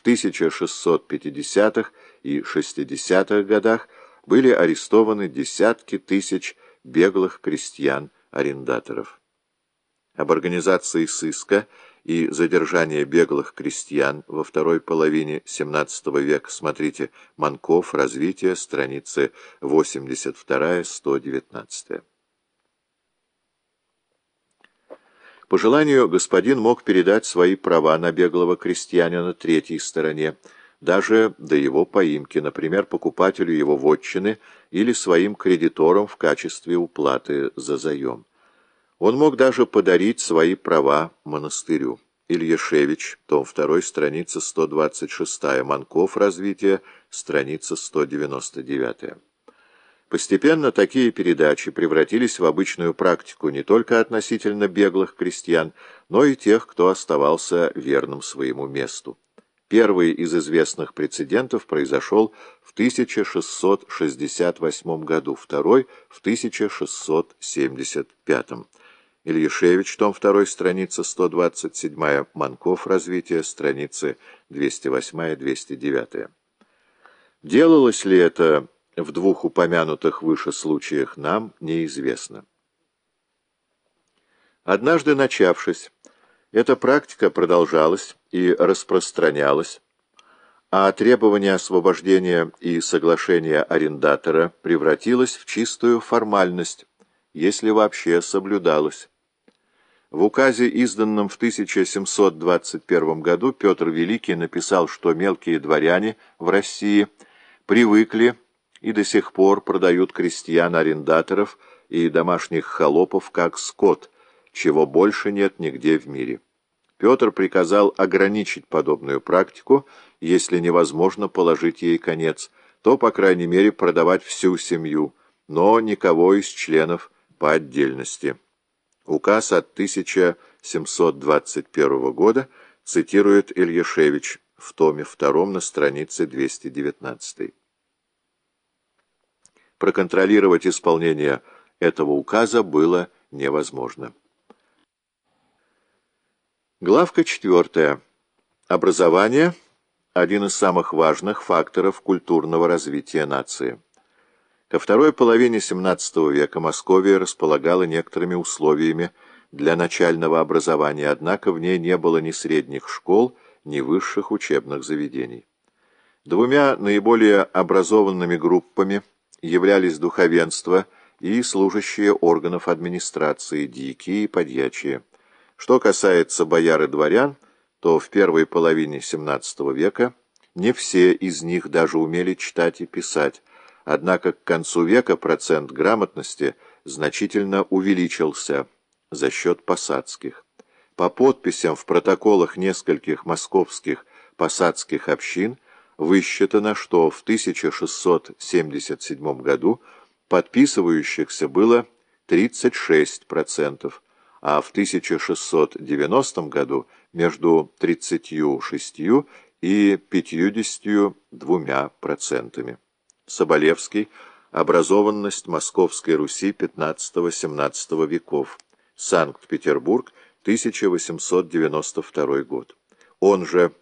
в 1650-х и 60-х годах были арестованы десятки тысяч беглых крестьян-арендаторов. Об организации сыска и задержании беглых крестьян во второй половине XVII века смотрите «Манков. Развитие. Страницы 82-119». По желанию господин мог передать свои права на беглого крестьянина третьей стороне, даже до его поимки, например, покупателю его вотчины или своим кредиторам в качестве уплаты за заем. Он мог даже подарить свои права монастырю. Ильяшевич, том 2, страница 126, Манков, развитие, страница 199. Постепенно такие передачи превратились в обычную практику не только относительно беглых крестьян, но и тех, кто оставался верным своему месту. Первый из известных прецедентов произошел в 1668 году, второй — в 1675. Ильяшевич, том 2, страница 127, Манков, развитие, страницы 208-209. Делалось ли это в двух упомянутых выше случаях нам неизвестно. Однажды начавшись, эта практика продолжалась и распространялась, а требование освобождения и соглашения арендатора превратилось в чистую формальность, если вообще соблюдалось. В указе, изданном в 1721 году, Петр Великий написал, что мелкие дворяне в России привыкли и до сих пор продают крестьян-арендаторов и домашних холопов как скот, чего больше нет нигде в мире. Петр приказал ограничить подобную практику, если невозможно положить ей конец, то, по крайней мере, продавать всю семью, но никого из членов по отдельности. Указ от 1721 года цитирует Ильяшевич в томе 2 на странице 219 проконтролировать исполнение этого указа было невозможно. Главка четвертая. Образование – один из самых важных факторов культурного развития нации. Ко второй половине XVII века Московия располагала некоторыми условиями для начального образования, однако в ней не было ни средних школ, ни высших учебных заведений. Двумя наиболее образованными группами – являлись духовенство и служащие органов администрации, дикие и подьячие. Что касается бояр и дворян, то в первой половине XVII века не все из них даже умели читать и писать, однако к концу века процент грамотности значительно увеличился за счет посадских. По подписям в протоколах нескольких московских посадских общин – высчитано, что в 1677 году подписывающихся было 36%, а в 1690 году между 36 и 52%. Соболевский. Образованность Московской Руси XV-XVII веков. Санкт-Петербург, 1892 год. Он же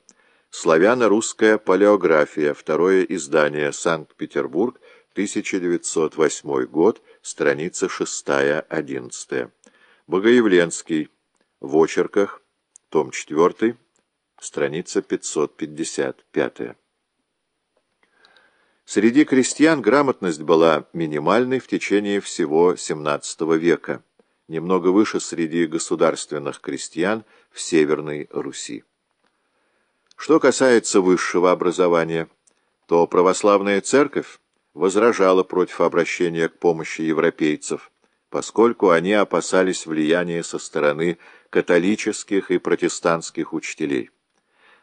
Славяно-русская палеография. Второе издание. Санкт-Петербург. 1908 год. Страница 6-11. Богоявленский. В очерках. Том 4. Страница 555. Среди крестьян грамотность была минимальной в течение всего XVII века, немного выше среди государственных крестьян в Северной Руси. Что касается высшего образования, то православная церковь возражала против обращения к помощи европейцев, поскольку они опасались влияния со стороны католических и протестантских учителей.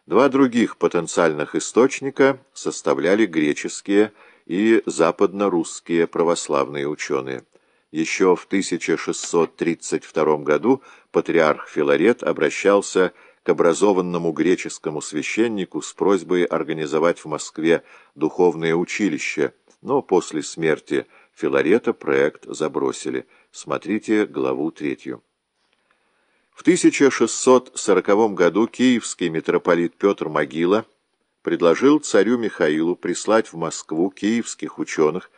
Два других потенциальных источника составляли греческие и западно-русские православные ученые. Еще в 1632 году патриарх Филарет обращался к к образованному греческому священнику с просьбой организовать в Москве духовное училище, но после смерти Филарета проект забросили. Смотрите главу третью. В 1640 году киевский митрополит Петр Могила предложил царю Михаилу прислать в Москву киевских ученых